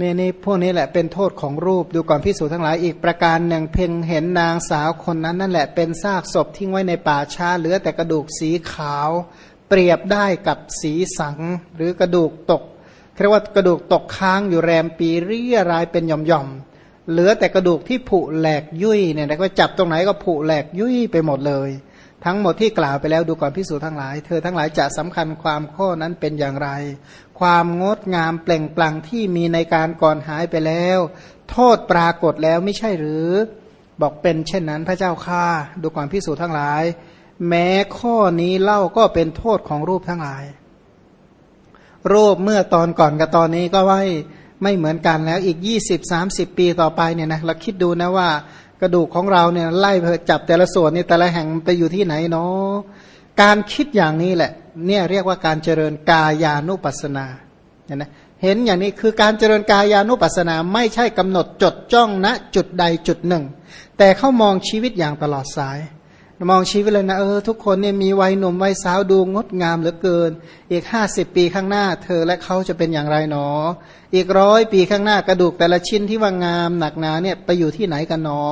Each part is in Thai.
เมนี่พวกนี้แหละเป็นโทษของรูปดูก่อนพิสูจทั้งหลายอีกประการหนึ่งเพ่งเห็นนางสาวคนนั้นนั่นแหละเป็นซากศพทิ้งไว้ในป่าช้าเหลือแต่กระดูกสีขาว เปรียบได้กับสีสัง หรือกระดูกตกเรียกว่ากระดูกตกค้างอยู่แรมปีเรียรายเป็นหย่อมๆเหลือแต่กระดูกที่ผุแหลกยุ่ยเนี่ยนะก็จับตรงไหนก็ผุแหลกยุ่ยไปหมดเลย ทั้งหมดที่กล่าวไปแล้วดูก่อนพิสูจทั้งหลาย เธอทั้งหลายจะสำคัญความข้อนั้นเป็นอย่างไร ความงดงามเปล่งปลั่งที่มีในการก่อนหายไปแล้ว โทษปรากฏแล้วไม่ใช่หรือ บอกเป็นเช่นนั้นพระเจ้าข้าดูก่อนพิสูจน์ทั้งหลาย แม้ข้อนี้เล่าก็เป็นโทษของรูปทั้งหลาย รูปเมื่อตอนก่อนกับตอนนี้ก็ไม่ไม่เหมือนกันแล้วอีกยี่สิบสามสิบปีต่อไปเนี่ยนะเราคิดดูนะว่ากระดูกของเราเนี่ยไล่จับแต่ละส่วนนี่แต่ละแห่งไปอยู่ที่ไหนเนาะ การคิดอย่างนี้แหละ เนี่ยเรียกว่าการเจริญกายานุปัสนาเห็นไหมเห็นอย่างนี้คือการเจริญกายานุปัสนาไม่ใช่กำหนดจดจ้องณนะจุดใดจุดหนึ่ง แต่เขามองชีวิตอย่างตลอดสาย มองชีวิตเลยนะเออทุกคนเนี่ยมีวัยหนุ่มวัยสาวดูงดงามเหลือเกิน อีกห้าสิบปีข้างหน้า เธอและเขาจะเป็นอย่างไรหนอ อีกร้อยปีข้างหน้ากระดูกแต่ละชิ้นที่ว่างามหนักหนาเนี่ยไปอยู่ที่ไหนกันหนอ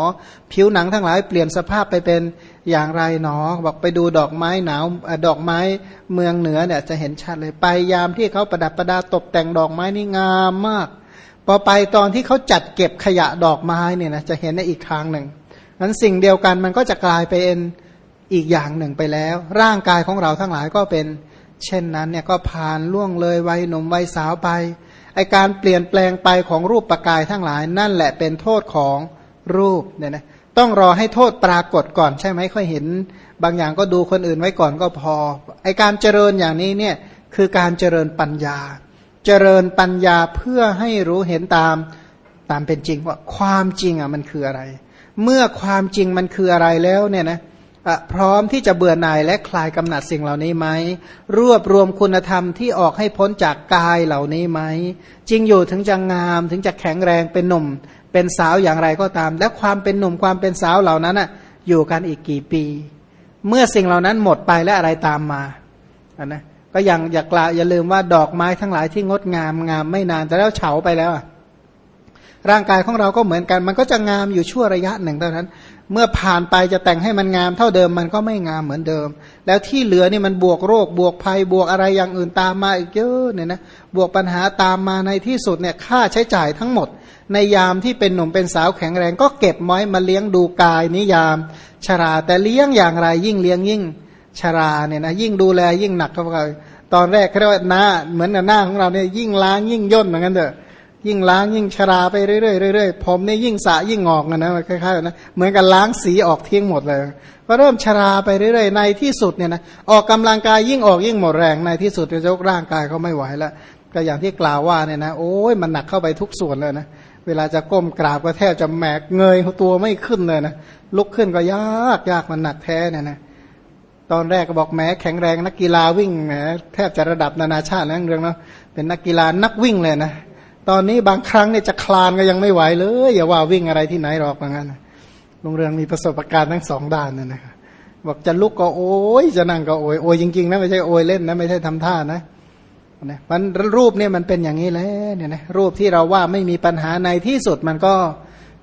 ผิวหนังทั้งหลายเปลี่ยนสภาพไปเป็นอย่างไรหนอ บอกไปดูดอกไม้หนาวดอกไม้เมืองเหนือเนี่ยจะเห็นชัดเลยไปยามที่เขาประดับประดาตกแต่งดอกไม้นี่งามมาก พอไปตอนที่เขาจัดเก็บขยะดอกไม้เนี่ยนะจะเห็นในอีกทางหนึ่ง นั้นสิ่งเดียวกันมันก็จะกลายเป็นอีกอย่างหนึ่งไปแล้ว ร่างกายของเราทั้งหลายก็เป็น เช่นนั้นเนี่ยก็ผ่านล่วงเลยวัยหนุ่มวัยสาวไปไอการเปลี่ยนแปลงไปของรูปประกายทั้งหลาย นั่นแหละเป็นโทษของรูปเนี่ยนะต้องรอให้โทษปรากฏก่อนใช่ไหมค่อยเห็น บางอย่างก็ดูคนอื่นไว้ก่อนก็พอไอการเจริญอย่างนี้เนี่ยคือการเจริญปัญญา เจริญปัญญาเพื่อให้รู้เห็นตามตามเป็นจริงว่าความจริงอะมันคืออะไร เมื่อความจริงมันคืออะไรแล้วเนี่ยนะพร้อมที่จะเบื่อหน่ายและคลายกำหนัดสิ่งเหล่านี้ไหมรวบรวมคุณธรรมที่ออกให้พ้นจากกายเหล่านี้ไหมจริงอยู่ถึงจะงามถึงจะแข็งแรงเป็นหนุ่ม เป็นสาวอย่างไรก็ตาม และความเป็นหนุ่มความเป็นสาวเหล่านั้นอะอยู่กันอีกกี่ปี เมื่อสิ่งเหล่านั้นหมดไปและอะไรตามมาอันนะก็อย่างอย่ากล่าวอย่าลืมว่าดอกไม้ทั้งหลายที่งดงามงามไม่นานแต่แล้วเฉาไปแล้ว ร่างกายของเราก็เหมือนกัน มันก็จะงามอยู่ชั่วระยะหนึ่งเท่านั้น เมื่อผ่านไปจะแต่งให้มันงามเท่าเดิมมันก็ไม่งามเหมือนเดิม แล้วที่เหลือนี่มันบวกโรค บวกภัยบวกอะไรอย่างอื่นตามมาอีกเยอะเนี่ยนะบวกปัญหาตามมาในที่สุดเนี่ยค่าใช้จ่ายทั้งหมด ในยามที่เป็นหนุ่มเป็นสาวแข็งแรงก็เก็บไว้มาเลี้ยงดูกายนิยาม ชราแต่เลี้ยงอย่างไรยิ่งเลี้ยงยิ่งชราเนี่ยนะยิ่งดูแลยิ่งหนักเข้าไปตอนแรกเขาเรียกว่าหน้าเหมือนหน้าของเราเนี่ยยิ่งล้างยิ่งย่นเหมือนกันเถอะ ยิ่งล้างยิ่งชราไปเรื่อยๆเรื่อยๆผมนี่ยิ่งสะยิ่งงอกนะนะคล้ายๆนะเหมือนกับล้างสีออกทิ้งหมดเลย ก็เริ่มชราไปเรื่อยๆในที่สุดเนี่ยนะออกกำลังกายยิ่งออกยิ่งหมดแรงในที่สุดจะยกร่างกายเขาไม่ไหวแล้วก็อย่างที่กล่าวว่าเนี่ยนะโอ้ยมันหนักเข้าไปทุกส่วนเลยนะเวลาจะก้มกราบก็แทบจะแหมกเงยตัวไม่ขึ้นเลยนะลุกขึ้นก็ยากยากมันหนักแท้เนี่ยนะตอนแรกก็บอกแม้แข็งแรงนักกีฬาวิ่งแหมแทบจะระดับนานาชาตินะเรื่องเนาะเป็นนักกีฬานักวิ่งเลยนะ ตอนนี้บางครั้งเนี่ยจะคลานก็ยังไม่ไหวเลย อย่าว่าวิ่งอะไรที่ไหนหรอกอย่างั้นลุงเรืองมีประสบการณ์ทั้งสองด้านนะนะครับบอกจะลุกก็โอยจะนั่งก็โอยโอยจริงๆนะไม่ใช่โอยเล่นนะไม่ใช่ทำท่านะนะมันรูปเนี่ยมันเป็นอย่างนี้แหละเนี่ยนะรูปที่เราว่าไม่มีปัญหาในที่สุดมันก็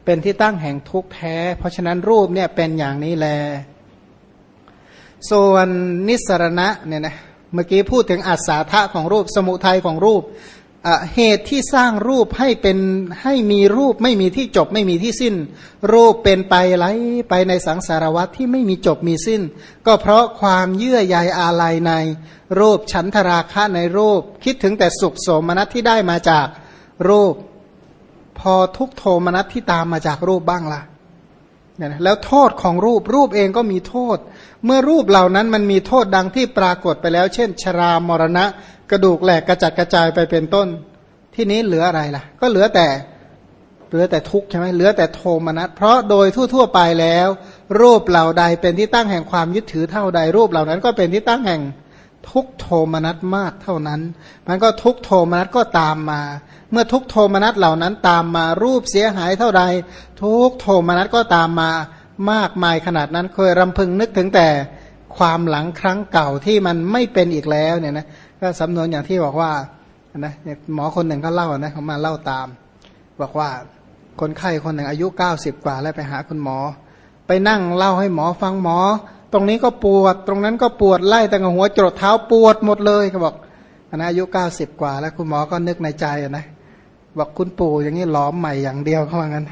เป็นที่ตั้งแห่งทุกข์แท้ เพราะฉะนั้นรูปเนี่ยเป็นอย่างนี้แล ส่วนนิสรณะเนี่ยนะเมื่อกี้พูดถึงอัศาธะของรูปสมุทัยของรูป เหตุที่สร้างรูปให้เป็นให้มีรูปไม่มีที่จบไม่มีที่สิ้น รูปเป็นไปไหลไปในสังสารวัตที่ไม่มีจบมีสิ้น ก็เพราะความเยื่อใยอาลัยใน รูปฉันทราคะในรูป คิดถึงแต่สุขโสมนัสที่ได้มาจากรูป พอทุกโทมนัสที่ตามมาจากรูปบ้างละ่ะ แล้วโทษของรูปรูปเองก็มีโทษ เมื่อรูปเหล่านั้นมันมีโทษดังที่ปรากฏไปแล้ว เช่น ชรามรณะ กระดูกแหลกกระจัดกระจายไปเป็นต้น ที่นี้เหลืออะไรล่ะ ก็เหลือแต่เหลือแต่ทุกข์ใช่ไหมเหลือแต่โทมนัสเพราะโดยทั่วๆไปแล้ว รูปเหล่าใดเป็นที่ตั้งแห่งความยึดถือเท่าใดรูปเหล่านั้น ก็เป็นที่ตั้งแห่งทุกโทมนัสมากเท่านั้น มันก็ทุกโทมนัสก็ตามมา เมื่อทุกโทมนัสเหล่านั้นตามมารูปเสียหายเท่าใด ทุกโทมนัสก็ตามมามากมายขนาดนั้นเคยรำพึงนึกถึงแต่ความหลังครั้งเก่าที่มันไม่เป็นอีกแล้วเนี่ยนะก็สำนวนอย่างที่บอกว่านะหมอคนหนึ่งก็เล่านะเขามาเล่าตาม บอกว่าคนไข้คนหนึ่งอายุ 90 กว่าแล้วไปหาคุณหมอ ไปนั่งเล่าให้หมอฟังหมอ ตรงนี้ก็ปวด ตรงนั้นก็ปวดไล่แต่หัวจรดเท้าปวดหมดเลยเขาบอกอันนะอายุ 90 กว่าแล้วคุณหมอก็นึกในใจนะ บอกคุณปู่อย่างนี้หลอมใหม่อย่างเดียวเขาว่างั้น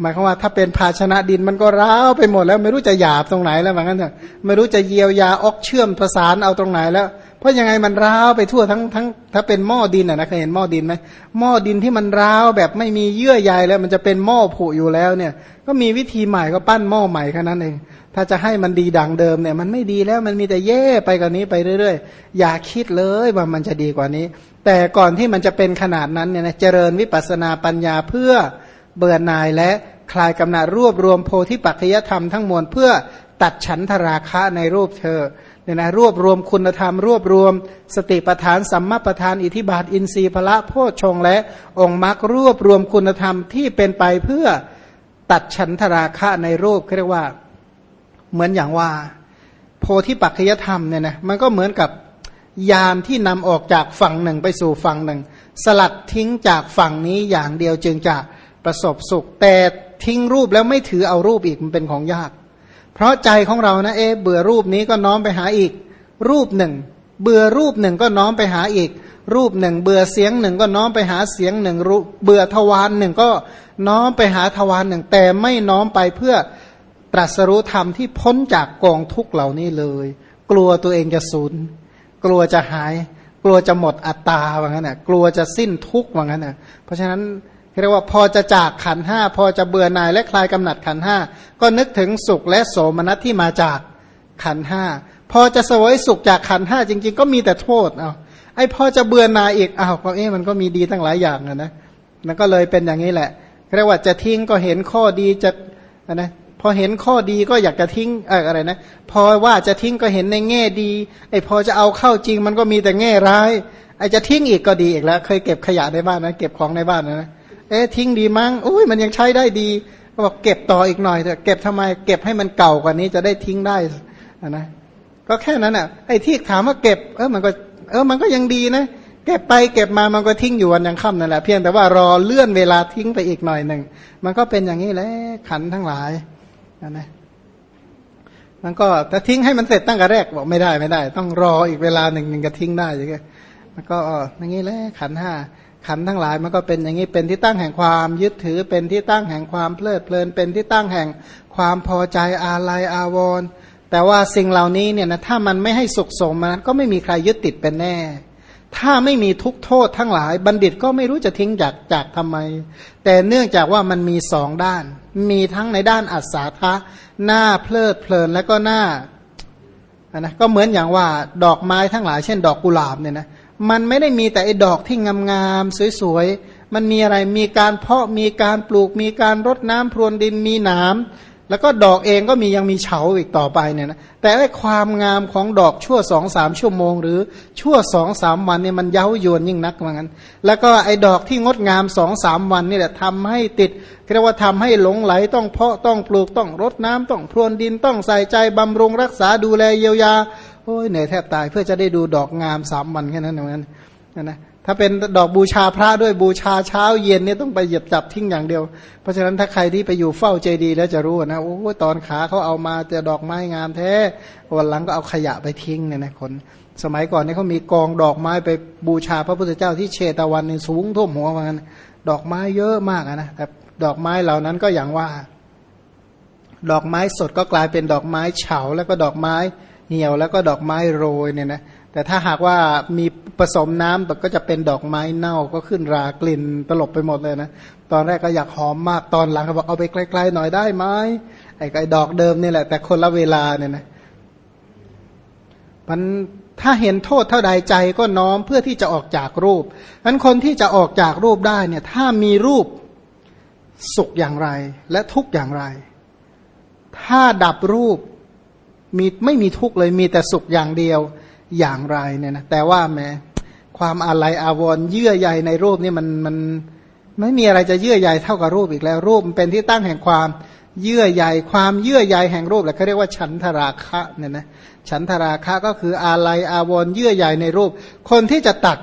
หมายความว่าถ้าเป็นภาชนะดินมันก็ร้าวไปหมดแล้ว ไม่รู้จะหยาบตรงไหนแล้วเหมือนกันไม่รู้จะเยียวยาออกเชื่อมประสานเอาตรงไหนแล้ว เพราะยังไงมันร้าวไปทั่วทั้งทั้งถ้าเป็นหม้อดินอะนะเคยเห็นหม้อดินไหมหม้อดินที่มันร้าวแบบไม่มีเยื่อใยแล้ว มันจะเป็นหม้อผุอยู่แล้วเนี่ย ก็มีวิธีใหม่ก็ปั้นหม้อใหม่แค่นั้นเองถ้าจะให้มันดีดังเดิมเนี่ย มันไม่ดีแล้วมันมีแต่แย่ไปกว่านี้ไปเรื่อยๆ อย่าคิดเลยว่ามันจะดีกว่านี้ แต่ก่อนที่มันจะเป็นขนาดนั้นเนี่ยนะเจริญวิปัสนาปัญญาเพื่อเบื่อหน่ายและคลายกำหนัดรวบรวมโพธิปัจจยธรรมทั้งมวลเพื่อตัดฉันทราคะในรูปเธอ เนี่ยนะรวบรวมคุณธรรม รวบรวม สติปทานสัมมาปทาน อิทิบาท อินทรีย์พละโพชงและองค์มรรครวบรวมคุณธรรมที่เป็นไปเพื่อตัดฉันทราคะในรูปเรียกว่า เหมือนอย่างว่า โพธิปัจจยธรรมเนี่ยนะมันก็เหมือนกับยานที่นำออกจากฝั่งหนึ่งไปสู่ฝั่งหนึ่ง สลัดทิ้งจากฝั่งนี้อย่างเดียวจึงจะประสบสุข แต่ทิ้งรูปแล้วไม่ถือเอารูปอีกมันเป็นของยาก เพราะใจของเรานะเอ๊เบื่อรูปนี้ก็น้อมไปหาอีก รูปหนึ่ง เบื่อรูปหนึ่งก็น้อมไปหาอีก รูปหนึ่ง เบื่อเสียงหนึ่งก็น้อมไปหาเสียงหนึ่งรูเบื่อทวารหนึ่งก็น้อมไปหาทวารหนึ่ง แต่ไม่น้อมไปเพื่อตรัสรู้ธรรมที่พ้นจากกองทุกเหล่านี้เลย กลัวตัวเองจะสูญกลัวจะหาย กลัวจะหมดอัตตาว่างั้นน่ะกลัวจะสิ้นทุกว่างั้นน่ะเพราะฉะนั้น เรียกว่าพอจะจากขันห้าพอจะเบื่อหน่ายและคลายกำหนัดขันห้าก็นึกถึงสุขและโสมนัสที่มาจากขันห้าพอจะสวยสุขจากขันห้าจริง ๆ ก็มีแต่โทษเอาไอ้พอจะเบื่อหน่ายอีกอ้าวก็เอ๊ะมันก็มีดีตั้งหลายอย่างนะนะมันก็เลยเป็นอย่างนี้แหละเรียกว่าจะทิ้งก็เห็นข้อดีจะนะพอเห็นข้อดีก็อยากจะทิ้งเอออะไรนะพอว่าจะทิ้งก็เห็นในแง่ดี ไอ้พอจะเอาเข้าจริงมันก็มีแต่แง่ร้ายไอ้จะทิ้งอีกก็ดีอีกแล้ว เคยเก็บขยะในบ้านนะเก็บของในบ้านนะ อ๊ะทิ้งดีมั้งอุ้ยมันยังใช้ได้ดีก็บอกเก็บต่ออีกหน่อยเถอะเก็บทำไม เก็บให้มันเก่ากว่านี้จะได้ทิ้งได้นะก็แค่นั้นอะไอ้ที่ถามว่าเก็บ เออมันก็ เออมันก็ยังดีนะเก็บไปเก็บมามันก็ทิ้งอยู่วันยังค่ำนั่นแหละเพียงแต่ว่ารอเลื่อนเวลาทิ้งไปอีกหน่อยหนึ่งมันก็เป็นอย่างนี้แหละขันทั้งหลายนะมันก็ถ้าทิ้งให้มันเสร็จตั้งแต่แรกบอกไม่ได้ไม่ได้ ต้องรออีกเวลาหนึ่งมันก็ทิ้งได้อย่างเงี้ยมันก็อย่างนี้แหละขันห้า ขันทั้งหลายมันก็เป็นอย่างนี้เป็นที่ตั้งแห่งความยึดถือเป็นที่ตั้งแห่งความเพลิดเพลิน เป็นที่ตั้งแห่งความพอใจอาลัยอาวรณ์แต่ว่าสิ่งเหล่านี้เนี่ยนะถ้ามันไม่ให้สุขสมมันก็ไม่มีใครยึดติดเป็นแน่ ถ้าไม่มีทุกโทษทั้งหลาย บัณฑิตก็ไม่รู้จะทิ้งจากจากทำไม แต่เนื่องจากว่ามันมีสองด้าน มีทั้งในด้านอัศาทะหน้าเพลิดเพลินและก็หน้านะก็เหมือนอย่างว่าดอกไม้ทั้งหลายเช่น ดอกกุหลาบเนี่ยนะ มันไม่ได้มีแต่ไอ้ดอกที่งามๆสวยๆ มันมีอะไรมีการเพาะมีการปลูกมีการรดน้ำพรวนดินมีหนามแล้วก็ดอกเองก็มียังมีเฉาอีกต่อไปเนี่ยนะแต่ไอ้ความงามของดอกชั่วสองสามชั่วโมง หรือชั่วสองสามวันเนี่ยมันเย้ายวนยิ่งนักเหมือนกันแล้วก็ไอ้ดอกที่งดงามสองสามวันนี่แหละทำให้ติดเรียกว่าทำให้หลงไหลต้องเพาะต้องปลูกต้องรดน้ำต้องพรวนดินต้องใส่ใจบำรุงรักษาดูแลเยียวยา โอ้ยเหนื่อยแทบตายเพื่อจะได้ดูดอกงามสามวันแค่นั้นเหมือนกันนะถ้าเป็นดอกบูชาพระด้วยบูชาเช้าเย็นเนี่ยต้องไปเหยียบจับทิ้งอย่างเดียว เพราะฉะนั้นถ้าใครที่ไปอยู่เฝ้าเจดีแล้วจะรู้นะโอ้ตอนขาเขาเอามาจะดอกไม้งามแท้วันหลังก็เอาขยะไปทิ้งเนี่ยนะคนสมัยก่อนเนี่ยเขามีกองดอกไม้ไปบูชาพระพุทธเจ้าที่เชตวันนี่สูงท่วมหัวเหมือนกันดอกไม้เยอะมากนะแต่ดอกไม้เหล่านั้นก็อย่างว่า ดอกไม้สดก็กลายเป็นดอกไม้เฉาแล้วก็ดอกไม้ เหี่ยวแล้วก็ดอกไม้โรยเนี่ยนะแต่ถ้าหากว่ามีผสมน้ำก็จะเป็นดอกไม้เน่าก็ขึ้นรากลิ่นตลบไปหมดเลยนะ ตอนแรกก็อยากหอมมากตอนหลังก็บอกเอาไปไกลๆหน่อยได้ไหมไอ้ไอ้ดอกเดิมนี่แหละ แต่คนละเวลาเนี่ยนะมันถ้าเห็นโทษเท่าใดใจก็น้อมเพื่อที่จะออกจากรูปนั้นคนที่จะออกจากรูปได้เนี่ย ถ้ามีรูปสุขอย่างไร และทุกอย่างไร ถ้าดับรูป มีไม่มีทุกข์เลยมีแต่สุขอย่างเดียวอย่างไรเนี่ยนะแต่ว่าแม้ความอาลัยอาวรณ์เยื่อใยในรูปนี่มันมันไม่มีอะไรจะเยื่อใยเท่ากับรูปอีกแล้ว รูปมันเป็นที่ตั้งแห่งความเยื่อใยความเยื่อใยแห่งรูปแหละเขาเรียกว่าฉันทราคะเนี่ยนะฉันทราคะก็คืออาลัยอาวรณ์เยื่อใยในรูป คนที่จะตัด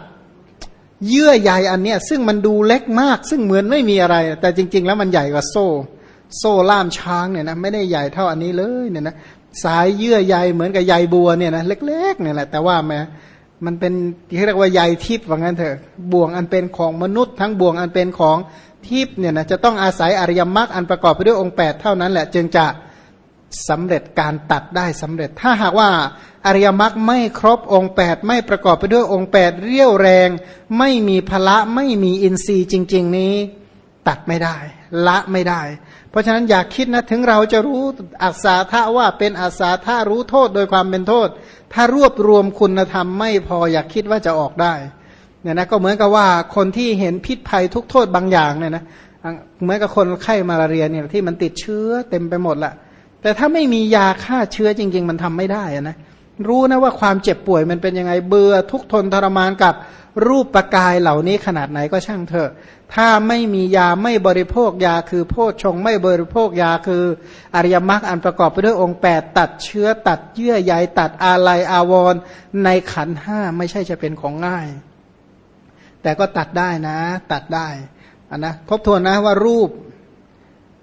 เยื่อใยอันเนี้ยซึ่งมันดูเล็กมาก ซึ่งเหมือนไม่มีอะไร แต่จริง ๆ แล้วมันใหญ่กว่าโซ่ โซ่ล่ามช้างเนี่ยนะไม่ได้ใหญ่เท่าอันนี้เลยเนี่ยนะ สายเยื่อใยเหมือนกับใยบัวเนี่ยนะเล็กๆเนี่ยแหละแต่ว่าแม้มันเป็นที่เรียกว่าใยทิพย์ว่างั้นเถอะบ่วงอันเป็นของมนุษย์ ทั้งบ่วงอันเป็นของทิพย์เนี่ยนะจะต้องอาศัยอริยมรรคอันประกอบไปด้วยองค์ 8 เท่านั้นแหละ จึงจะสำเร็จการตัดได้สำเร็จ ถ้าหากว่าอริยมรรคไม่ครบองค์ 8 ไม่ประกอบไปด้วยองค์ 8 เรี่ยวแรง ไม่มีพละไม่มีอินทรีย์จริง ๆ นี้ ตัดไม่ได้ ละไม่ได้ เพราะฉะนั้นอย่าคิดนะถึงเราจะรู้อัศาธาว่าเป็นอัศาธารู้โทษโดยความเป็นโทษ ถ้ารวบรวมคุณธรรมไม่พออย่าคิดว่าจะออกได้เนี่ยนะก็เหมือนกับว่าคนที่เห็นพิษภัยทุกโทษบางอย่างเนี่ยนะเหมือนกับคนไข้มาลาเรียเนี่ยที่มันติดเชื้อเต็มไปหมดละแต่ถ้าไม่มียาฆ่าเชื้อจริง ๆ มันทำไม่ได้นะรู้นะว่าความเจ็บป่วยมันเป็นยังไงเบื่อทุกทนทรมานกับรูปประกายเหล่านี้ขนาดไหนก็ช่างเถอะ ถ้าไม่มียาไม่บริโภคยาคือโพชฌงไม่บริโภคยาคือ อริยมรรคอันประกอบไปด้วยองค์แปดตัดเชื้อตัดเยื่อใยตัดอาลัยอาวรในขันห้าไม่ใช่จะเป็นของง่าย แต่ก็ตัดได้นะ ตัดได้อันนะทบทวนนะว่ารูป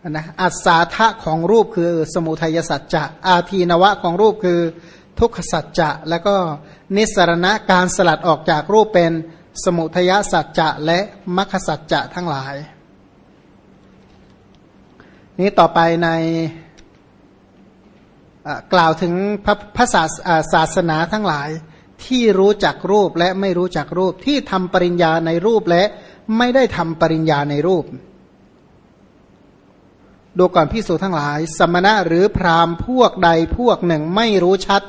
อนะอัศาทะของรูปคือสมุทัยสัจจะอาทีนวะของรูปคือทุกขสัจจะแล้วก็นิสรณะการสลัดออกจากรูปเป็น สมุทยสัจจะและมรรคสัจจะทั้งหลาย นี้ต่อไปในกล่าวถึงพระพระศาศาสนาทั้งหลาย ที่รู้จักรูปและไม่รู้จักรูปที่ทำปริญญาในรูปและไม่ได้ทำปริญญาในรูป ดูก่อนพิสูจทั้งหลาย สมณะหรือพราหมณ์พวกใดพวกหนึ่งไม่รู้ชัด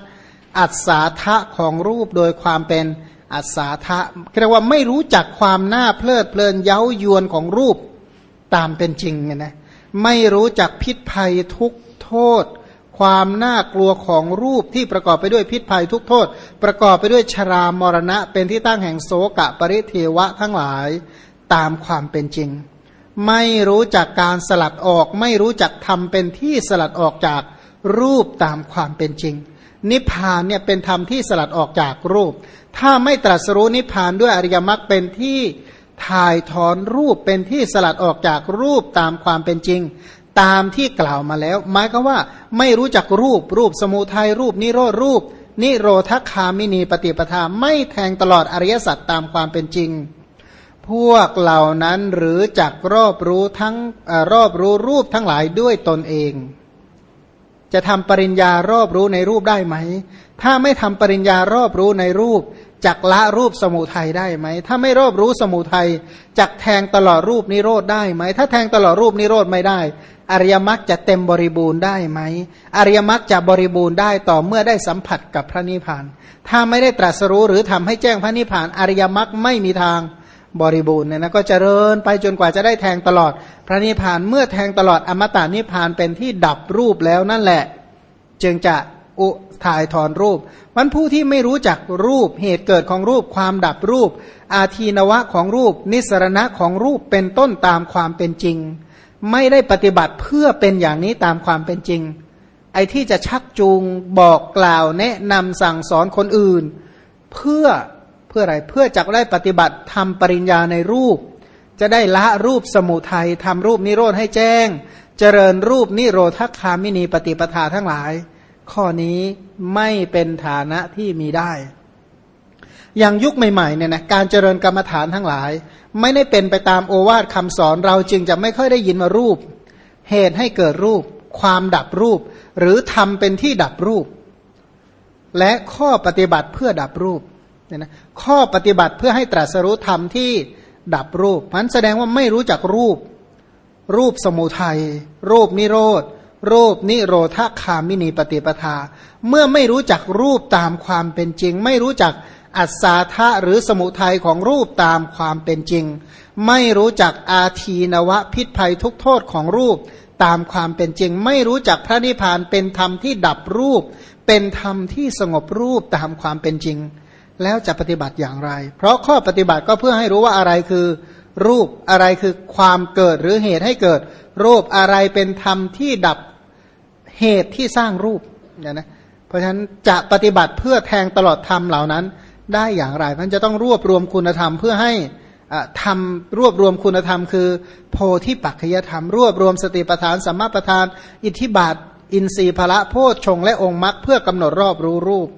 อัศาทะของรูปโดยความเป็น อัศาทะเรียกว่าไม่รู้จักความน่าเพลิดเพลินเย้ายวนของรูปตามเป็นจริงไงนะไม่รู้จักพิษภัยทุกโทษ ความน่ากลัวของรูปที่ประกอบไปด้วยพิษภัยทุกโทษ ประกอบไปด้วยชรามรณะ เป็นที่ตั้งแห่งโสกะปริเทวะทั้งหลายตามความเป็นจริง ไม่รู้จักการสลัดออก ไม่รู้จักทำเป็นที่สลัดออกจากรูปตามความเป็นจริง นิพพานเนี่ยเป็นธรรมที่สลัดออกจากรูป ถ้าไม่ตรัสรู้นิพพานด้วยอริยมรรคเป็นที่ถ่ายถอนรูปเป็นที่สลัดออกจากรูปตามความเป็นจริง ตามที่กล่าวมาแล้ว หมายก็ว่าไม่รู้จักรูปรูปสมุทัยรูปนิโรธรูป นิโรธคามินีปฏิปทาไม่แทงตลอดอริยสัจตามความเป็นจริง พวกเหล่านั้นหรือจักรอบรู้ทั้งอรอบรู้รูปทั้งหลายด้วยตนเอง จะทำปริญญารอบรู้ในรูปได้ไหม ถ้าไม่ทำปริญญารอบรู้ในรูปจักละรูปสมุทัยได้ไหม ถ้าไม่รอบรู้สมุทัยจักแทงตลอดรูปนิโรธได้ไหม ถ้าแทงตลอดรูปนิโรธไม่ได้ อริยมรรคจะเต็มบริบูรณ์ได้ไหม อริยมรรคจะบริบูรณ์ได้ต่อเมื่อได้สัมผัสกับพระนิพพาน ถ้าไม่ได้ตรัสรู้หรือทำให้แจ้งพระนิพพาน อริยมรรคไม่มีทาง บริบูรณ์เนี่ยนะก็จเจริญไปจนกว่าจะได้แทงตลอด พระนิพพานเมื่อแทงตลอดอมตะนิพพานเป็นที่ดับรูปแล้วนั่นแหละ จึงจะอุถ่ายถอนรูป มันผู้ที่ไม่รู้จักรูปเหตุเกิดของรูปความดับรูป อาทีนวะของรูป นิสรณะของรูปเป็นต้นตามความเป็นจริง ไม่ได้ปฏิบัติเพื่อเป็นอย่างนี้ตามความเป็นจริง ไอ้ที่จะชักจูงบอกกล่าวแนะนำสั่งสอนคนอื่น เพื่อ เพื่ออะไรเพื่อจะได้ปฏิบัติทำปริญญาในรูป จะได้ละรูปสมุทัยทำรูปนิโรธให้แจ้ง เจริญรูปนิโรธคามินีปฏิปทาทั้งหลาย ข้อนี้ไม่เป็นฐานะที่มีได้ อย่างยุคใหม่ๆเนี่ยนะการเจริญกรรมฐานทั้งหลาย ไม่ได้เป็นไปตามโอวาทคำสอนเราจึงจะไม่ค่อยได้ยินมารูป เหตุให้เกิดรูป ความดับรูป หรือทำเป็นที่ดับรูป และข้อปฏิบัติเพื่อดับรูป เนี่ยนะข้อปฏิบัติเพื่อให้ตรัสรู้ธรรมที่ดับรูปมันแสดงว่าไม่รู้จักรูป รูปสมุทัย รูปนิโรธ รูปนิโรธาคามินีปฏิปทา เมื่อไม่รู้จักรูปตามความเป็นจริง ไม่รู้จักอัศาธาหรือสมุทัยของรูปตามความเป็นจริง ไม่รู้จักอาทีนวะพิษภัยทุกโทษของรูปตามความเป็นจริง ไม่รู้จักพระนิพพานเป็นธรรมที่ดับรูป เป็นธรรมที่สงบรูปตามความเป็นจริง แล้วจะปฏิบัติอย่างไร เพราะข้อปฏิบัติก็เพื่อให้รู้ว่าอะไรคือ รูปอะไรคือความเกิดหรือเหตุให้เกิด รูปอะไรเป็นธรรมที่ดับเหตุที่สร้างรูปเนี่ยนะเพราะฉะนั้นจะปฏิบัติเพื่อแทงตลอดธรรมเหล่านั้น ได้อย่างไรมันจะต้องรวบรวมคุณธรรมเพื่อให้ทำรวบรวมคุณธรรมคือ โพธิปัจจยธรรม รวบรวมสติปัฏฐานสัมมาปัฏฐาน อิทธิบาท อินทรีย์พละโพชฌงและองค์มรรคเพื่อกำหนดรอบรู้รูป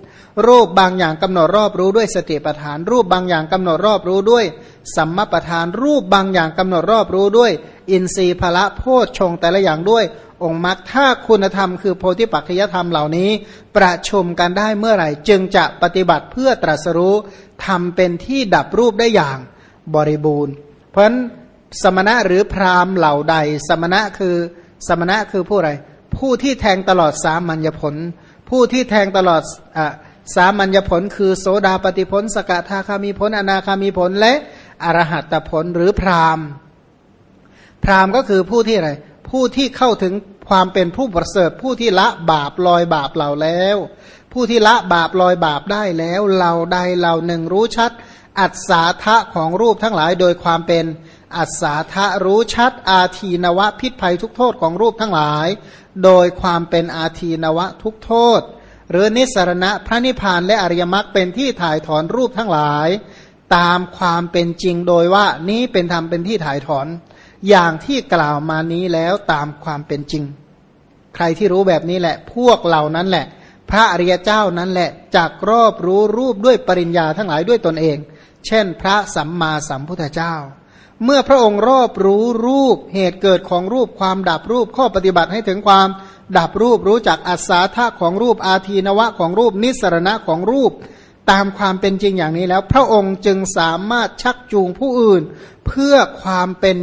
รูปบางอย่างกำหนดรอบรู้ด้วยสติปัฏฐาน รูปบางอย่างกำหนดรอบรู้ด้วยสัมมาปัฏฐาน รูปบางอย่างกำหนดรอบรู้ด้วย อินทรีย์พละโพชฌงแต่ละอย่างด้วย องค์มรรคถ้าคุณธรรมคือโพธิปัจจยธรรมเหล่านี้ ประชุมกันได้เมื่อไหร่ จึงจะปฏิบัติเพื่อตรัสรู้ทำเป็นที่ดับรูปได้อย่างบริบูรณ์ เพราะฉะนั้นสมณะหรือพราหมณ์เหล่าใด สมณะคือสมณะคือผู้ไร ผู้ที่แทงตลอดสามัญญผล ผู้ที่แทงตลอดอสามัญญผล คือโสดาปฏิผล สกทาคามีผล อนาคามีผล และอรหัตผลหรือพรามพรามก็คือผู้ที่อะไรผู้ที่เข้าถึงความเป็นผู้ประเสริฐผู้ที่ละบาปลอยบาปเหล่าแล้ว ผู้ที่ละบาปลอยบาปได้แล้วเหล่าใดเหล่าหนึ่งรู้ชัด อัศาทะของรูปทั้งหลายโดยความเป็นอัศาทะรู้ชัด อาทีนวะพิษภัยทุกโทษของรูปทั้งหลาย โดยความเป็นอาทีนวะทุกโทษ หรือนิสรณะพระนิพพานและอริยมรรคเป็นที่ถ่ายถอนรูปทั้งหลาย ตามความเป็นจริงโดยว่านี้เป็นธรรมเป็นที่ถ่ายถอน อย่างที่กล่าวมานี้แล้วตามความเป็นจริง ใครที่รู้แบบนี้แหละ พวกเหล่านั้นแหละ พระอริยเจ้านั้นแหละจักรอบรู้รูปด้วยปริญญาทั้งหลายด้วยตนเอง เช่น พระสัมมาสัมพุทธเจ้า เมื่อพระองค์รอบรู้รูปเหตุเกิดของรูปความดับรูปข้อปฏิบัติให้ถึงความดับรูปรู้จักอัศาธาของรูปอาทีนวะของรูปนิสรณะของรูป ตามความเป็นจริงอย่างนี้แล้ว พระองค์จึงสามารถชักจูงผู้อื่น เพื่อความเป็น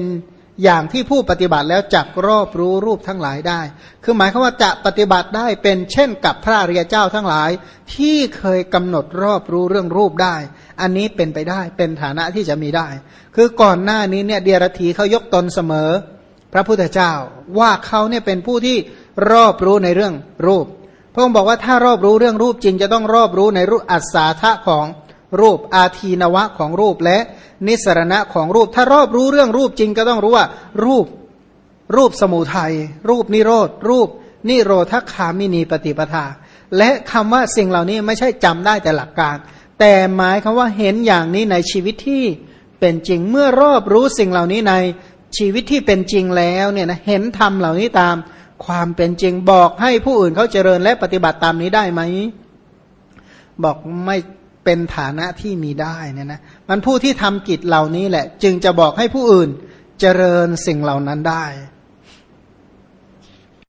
อย่างที่ผู้ปฏิบัติแล้วจักรอบรู้รูปทั้งหลายได้ คือหมายความว่าจะปฏิบัติได้เป็นเช่นกับพระเรียเจ้าทั้งหลาย ที่เคยกำหนดรอบรู้เรื่องรูปได้ อันนี้เป็นไปได้เป็นฐานะที่จะมีได้ คือก่อนหน้านี้เนี่ยเดียรถีเขายกตนเสมอ พระพุทธเจ้าว่าเขาเนี่ยเป็นผู้ที่รอบรู้ในเรื่องรูป พระองค์บอกว่าถ้ารอบรู้เรื่องรูปจริงจะต้องรอบรู้ในรูปอัศาธะของรูปอาทีนวะของรูปและนิสรณะของรูป ถ้ารอบรู้เรื่องรูปจริงก็ต้องรู้ว่า รูป รูปสมุทัยรูปนิโรธรูป นิโรธคามินีปฏิปทา และคำว่าสิ่งเหล่านี้ไม่ใช่จำได้แต่หลักการ แต่หมายคำว่าเห็นอย่างนี้ในชีวิตที่เป็นจริงเมื่อรอบรู้สิ่งเหล่านี้ในชีวิตที่เป็นจริงแล้วเนี่ยนะเห็นธรรมเหล่านี้ตามความเป็นจริงบอกให้ผู้อื่นเขาเจริญและปฏิบัติตามนี้ได้ไหมบอกไม่เป็นฐานะที่มีได้เนี่ยนะมันผู้ที่ทำกิจเหล่านี้แหละ จึงจะบอกให้ผู้อื่นเจริญสิ่งเหล่านั้นได้